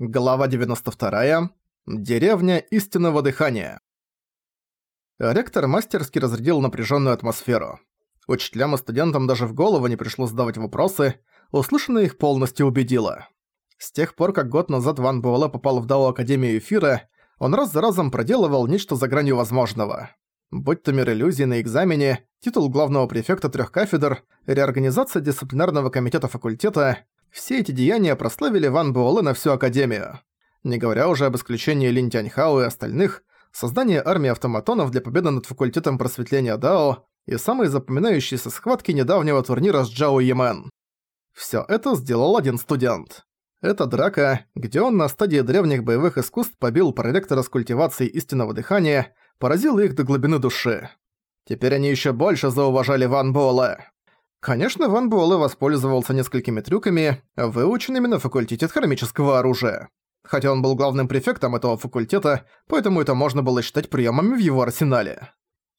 Глава 92. Деревня истинного дыхания. Ректор мастерски разрядил напряженную атмосферу. Учителям и студентам даже в голову не пришло задавать вопросы, услышанное их полностью убедило. С тех пор, как год назад Ван Буэлэ попал в Дао Академию Эфира, он раз за разом проделывал нечто за гранью возможного. Будь то мир иллюзий на экзамене, титул главного префекта трех кафедр, реорганизация дисциплинарного комитета факультета – все эти деяния прославили Ван Буэлэ на всю Академию. Не говоря уже об исключении Лин Тяньхао и остальных, создание армии автоматонов для победы над факультетом просветления Дао и самые запоминающиеся схватки недавнего турнира с Джао Ямен. Всё это сделал один студент. Это драка, где он на стадии древних боевых искусств побил проректора с культивацией истинного дыхания, поразил их до глубины души. Теперь они ещё больше зауважали Ван Буэлэ. Конечно, Ван Буэлэ воспользовался несколькими трюками, выученными на факультете хромического оружия. Хотя он был главным префектом этого факультета, поэтому это можно было считать приемами в его арсенале.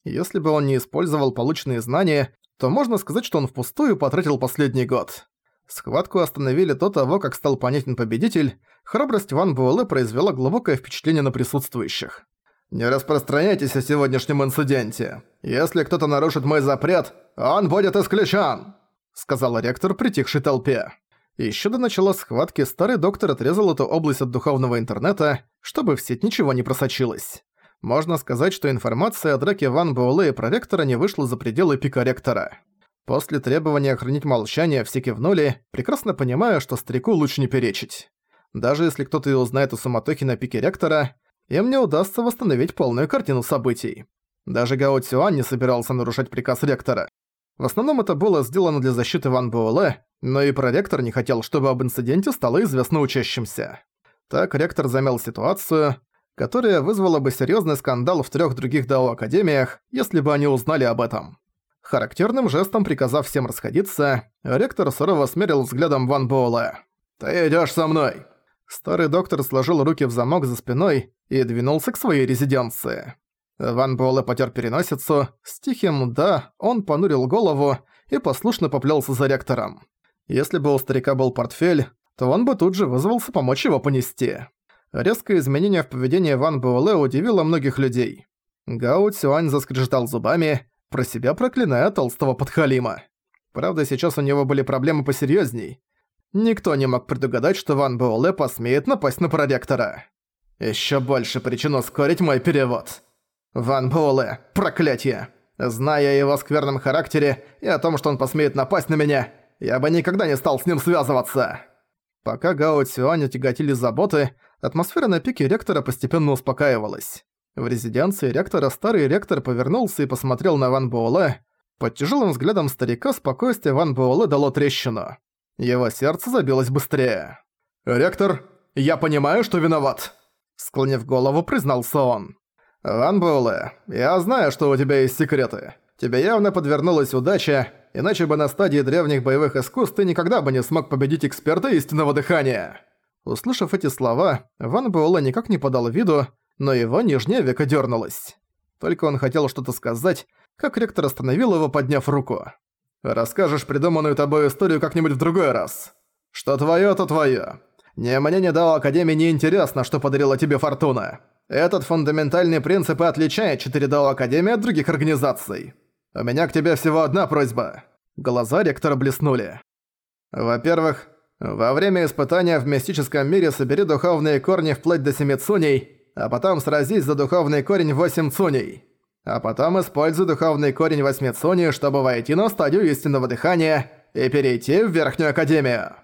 Если бы он не использовал полученные знания, то можно сказать, что он впустую потратил последний год. Схватку остановили до того, как стал понятен победитель, храбрость Ван Буэлэ произвела глубокое впечатление на присутствующих. Не распространяйтесь о сегодняшнем инциденте. Если кто-то нарушит мой запрет, он будет исключен!» Сказал ректор притихшей толпе. Еще до начала схватки старый доктор отрезал эту область от духовного интернета, чтобы в сеть ничего не просочилось. Можно сказать, что информация о драке Ван Буэлэ и проректора не вышла за пределы пика ректора. После требования хранить молчание все кивнули, прекрасно понимая, что старику лучше не перечить. Даже если кто-то и узнает о суматохе на пике ректора, и мне удастся восстановить полную картину событий. Даже Гао Цюань не собирался нарушать приказ ректора. В основном это было сделано для защиты Ван Буэлэ, но и проректор не хотел, чтобы об инциденте стало известно учащимся. Так ректор замял ситуацию, которая вызвала бы серьезный скандал в трех других дао-академиях, если бы они узнали об этом. Характерным жестом приказав всем расходиться, ректор сурово смерил взглядом Ван Буэлэ. «Ты идешь со мной!» Старый доктор сложил руки в замок за спиной и двинулся к своей резиденции. Ван Буэлэ потер переносицу, с тихим «да» он понурил голову и послушно поплелся за ректором. Если бы у старика был портфель, то он бы тут же вызвался помочь его понести. Резкое изменение в поведении Ван Буэлэ удивило многих людей. Гао Цюань заскрежетал зубами, про себя проклиная толстого подхалима. Правда, сейчас у него были проблемы посерьезней. Никто не мог предугадать, что Ван Буэлэ посмеет напасть на проректора. Ещё больше причин ускорить мой перевод. Ван Буэлэ, проклятие! Зная о его скверном характере и о том, что он посмеет напасть на меня, я бы никогда не стал с ним связываться. Пока Гао Цюань утяготили заботы, атмосфера на пике ректора постепенно успокаивалась. В резиденции ректора старый ректор повернулся и посмотрел на Ван Буэлэ. Под тяжелым взглядом старика спокойствие Ван Буэлэ дало трещину. Его сердце забилось быстрее. «Ректор, я понимаю, что виноват!» Склонив голову, признался он. «Ван Буэлэ, я знаю, что у тебя есть секреты. Тебе явно подвернулась удача, иначе бы на стадии древних боевых искусств ты никогда бы не смог победить эксперта истинного дыхания». Услышав эти слова, Ван Буэлэ никак не подал виду, но его нижнее века дернулось. Только он хотел что-то сказать, как ректор остановил его, подняв руку. Расскажешь придуманную тобой историю как-нибудь в другой раз. Что твое, то твое. Не мне не дала Академии неинтересно, что подарила тебе Фортуна. Этот фундаментальный принцип и отличает 4 дала Академии от других организаций. У меня к тебе всего одна просьба. Глаза ректора блеснули. Во-первых, во время испытания в мистическом мире собери духовные корни вплоть до семи цуней, а потом сразись за духовный корень восемь цуней а потом используй духовный корень восьмицуни, чтобы войти на стадию истинного дыхания и перейти в Верхнюю Академию».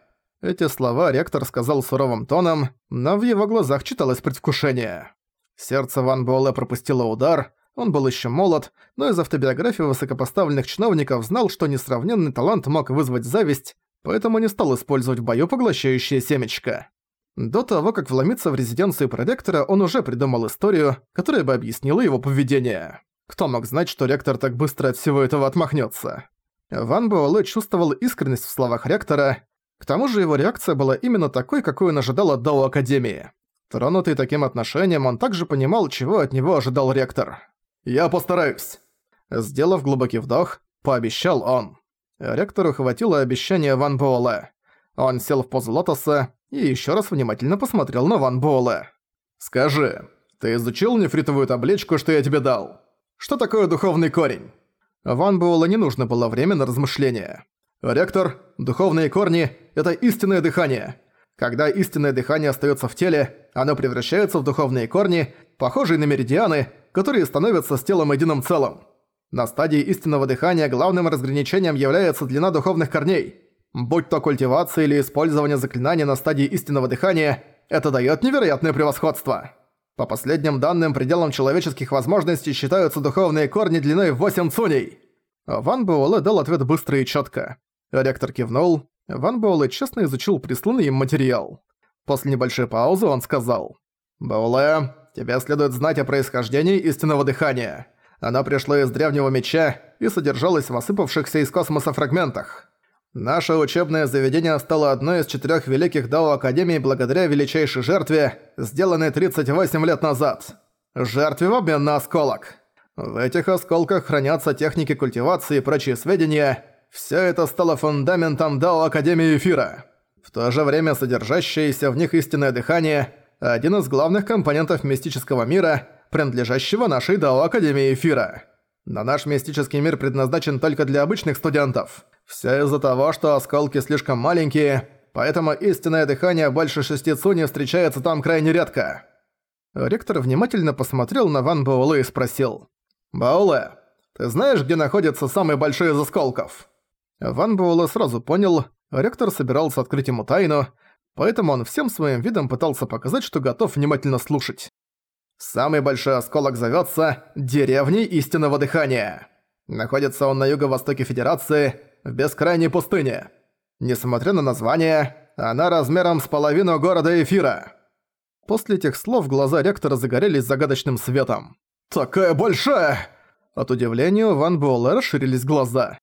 Эти слова ректор сказал суровым тоном, но в его глазах читалось предвкушение. Сердце Ван Буэлэ пропустило удар, он был еще молод, но из автобиографии высокопоставленных чиновников знал, что несравненный талант мог вызвать зависть, поэтому не стал использовать в бою поглощающее семечко. До того, как вломиться в резиденцию проректора, он уже придумал историю, которая бы объяснила его поведение. Кто мог знать, что ректор так быстро от всего этого отмахнется? Ван Буэлэ чувствовал искренность в словах ректора, к тому же его реакция была именно такой, какой он ожидал от Дао Академии. Тронутый таким отношением, он также понимал, чего от него ожидал ректор. «Я постараюсь!» Сделав глубокий вдох, пообещал он. Ректору хватило обещания Ван Буэлэ. Он сел в позу лотоса и еще раз внимательно посмотрел на Ван Буэлэ. «Скажи, ты изучил нефритовую табличку, что я тебе дал?» Что такое духовный корень? Ван Буэлла не нужно было время на размышления. Ректор, духовные корни – это истинное дыхание. Когда истинное дыхание остается в теле, оно превращается в духовные корни, похожие на меридианы, которые становятся с телом единым целым. На стадии истинного дыхания главным разграничением является длина духовных корней. Будь то культивация или использование заклинания на стадии истинного дыхания, это дает невероятное превосходство. По последним данным, пределом человеческих возможностей считаются духовные корни длиной в 8 цуней. Ван Буэлэ дал ответ быстро и четко. Ректор кивнул. Ван Буэлэ честно изучил присланный им материал. После небольшой паузы он сказал. «Буэлэ, тебе следует знать о происхождении истинного дыхания. Оно пришло из древнего меча и содержалось в осыпавшихся из космоса фрагментах. Наше учебное заведение стало одной из четырех великих Дао Академий благодаря величайшей жертве, сделанной 38 лет назад. Жертве в обмен на осколок. В этих осколках хранятся техники культивации и прочие сведения. Все это стало фундаментом Дао Академии Эфира. В то же время содержащееся в них истинное дыхание – один из главных компонентов мистического мира, принадлежащего нашей Дао Академии Эфира. Но наш мистический мир предназначен только для обычных студентов. Все из-за того, что осколки слишком маленькие, поэтому истинное дыхание больше шести цуни встречается там крайне редко». Ректор внимательно посмотрел на Ван Бауле и спросил. «Бауле, ты знаешь, где находится самый большой из осколков?» Ван Буэлэ сразу понял, ректор собирался открыть ему тайну, поэтому он всем своим видом пытался показать, что готов внимательно слушать. Самый большой осколок зовётся «Деревней истинного дыхания». Находится он на юго-востоке Федерации, в бескрайней пустыне. Несмотря на название, она размером с половину города Эфира. После этих слов глаза ректора загорелись загадочным светом. «Такая большая!» От удивления Ван Буэлэ расширились глаза.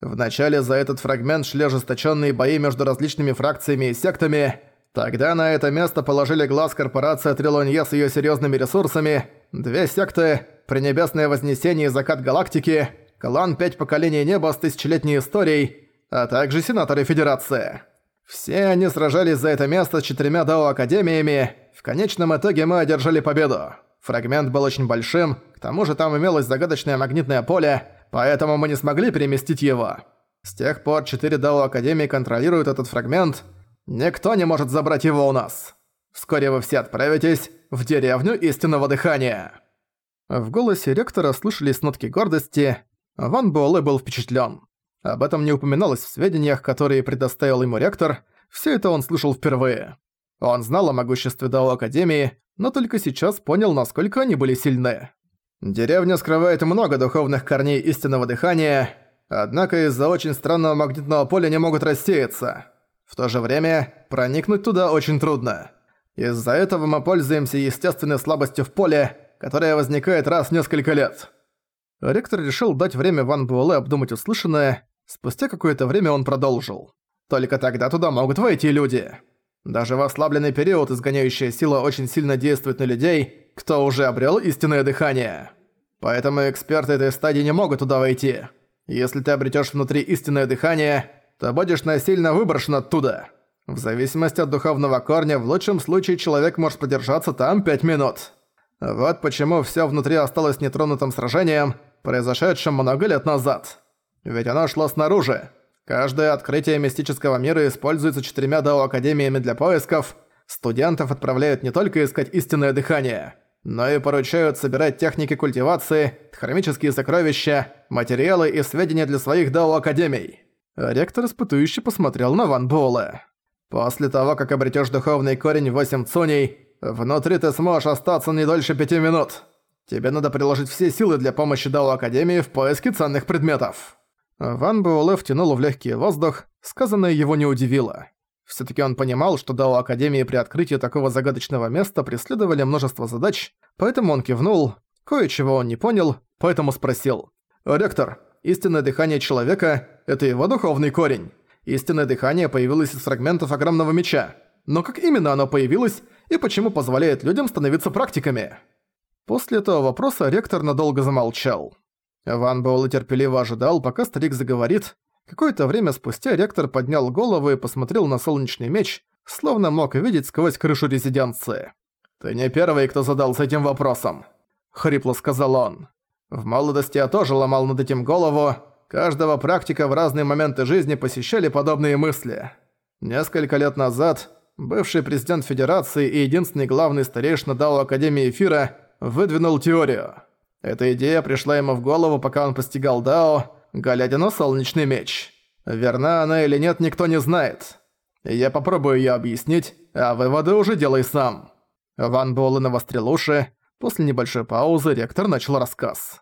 Вначале за этот фрагмент шли ожесточенные бои между различными фракциями и сектами, Тогда на это место положили глаз корпорация Трилонье с ее серьезными ресурсами, две секты, Пренебесное Вознесение и Закат Галактики, клан Пять Поколений Неба с тысячелетней историей, а также сенаторы Федерации. Все они сражались за это место с четырьмя Дао-академиями. В конечном итоге мы одержали победу. Фрагмент был очень большим, к тому же там имелось загадочное магнитное поле, поэтому мы не смогли переместить его. С тех пор четыре Дао-академии контролируют этот фрагмент – Никто не может забрать его у нас. Вскоре вы все отправитесь в деревню истинного дыхания». В голосе ректора слышались нотки гордости. Ван Буэлэ был впечатлен. Об этом не упоминалось в сведениях, которые предоставил ему ректор. Все это он слышал впервые. Он знал о могуществе Дао Академии, но только сейчас понял, насколько они были сильны. Деревня скрывает много духовных корней истинного дыхания, однако из-за очень странного магнитного поля не могут рассеяться. В то же время проникнуть туда очень трудно. Из-за этого мы пользуемся естественной слабостью в поле, которая возникает раз в несколько лет. Ректор решил дать время Ван Буэлэ обдумать услышанное. Спустя какое-то время он продолжил. Только тогда туда могут войти люди. Даже в ослабленный период изгоняющая сила очень сильно действует на людей, кто уже обрел истинное дыхание. Поэтому эксперты этой стадии не могут туда войти. Если ты обретешь внутри истинное дыхание, то будешь насильно выброшен оттуда. В зависимости от духовного корня, в лучшем случае человек может продержаться там пять минут. Вот почему все внутри осталось нетронутым сражением, произошедшим много лет назад. Ведь оно шло снаружи. Каждое открытие мистического мира используется четырьмя дао-академиями для поисков. Студентов отправляют не только искать истинное дыхание, но и поручают собирать техники культивации, хромические сокровища, материалы и сведения для своих дао-академий. Ректор испытующе посмотрел на Ван Буэлэ. «После того, как обретёшь духовный корень восемь цуней, внутри ты сможешь остаться не дольше пяти минут. Тебе надо приложить все силы для помощи Дао Академии в поиске ценных предметов». Ван Буэлэ втянул в легкий воздух, сказанное его не удивило. Всё-таки он понимал, что Дао Академии при открытии такого загадочного места преследовали множество задач, поэтому он кивнул, кое-чего он не понял, поэтому спросил. «Ректор, Истинное дыхание человека – это его духовный корень. Истинное дыхание появилось из фрагментов огромного меча. Но как именно оно появилось и почему позволяет людям становиться практиками? После этого вопроса ректор надолго замолчал. Ван Боула терпеливо ожидал, пока старик заговорит. Какое-то время спустя ректор поднял голову и посмотрел на солнечный меч, словно мог видеть сквозь крышу резиденции. «Ты не первый, кто задался этим вопросом», — хрипло сказал он. В молодости я тоже ломал над этим голову. Каждого практика в разные моменты жизни посещали подобные мысли. Несколько лет назад бывший президент Федерации и единственный главный старейшина Дао Академии Эфира выдвинул теорию. Эта идея пришла ему в голову, пока он постигал Дао, глядя на солнечный меч. Верна она или нет, никто не знает. Я попробую её объяснить, а выводы уже делай сам. Ван Буэлэ навострил уши, После небольшой паузы ректор начал рассказ.